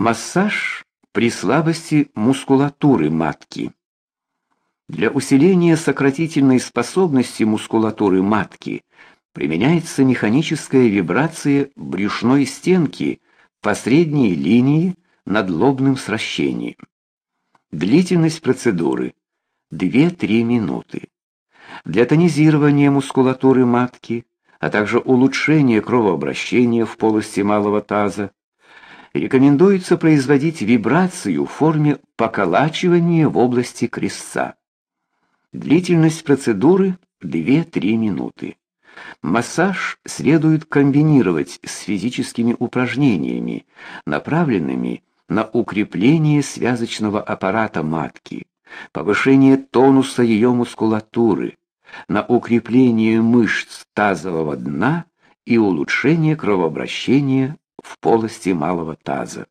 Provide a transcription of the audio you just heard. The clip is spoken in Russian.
Массаж при слабости мускулатуры матки. Для усиления сократительной способности мускулатуры матки применяется механическая вибрация брюшной стенки по средней линии над лобным сращением. Длительность процедуры 2-3 минуты. Для тонизирования мускулатуры матки, а также улучшения кровообращения в полости малого таза рекомендуется производить вибрацию в форме поколачивания в области крестца. Длительность процедуры 2-3 минуты. Массаж следует комбинировать с физическими упражнениями, направленными на укрепление связочного аппарата матки, повышение тонуса ее мускулатуры, на укрепление мышц тазового дна и улучшение кровообращения в полости малого таза.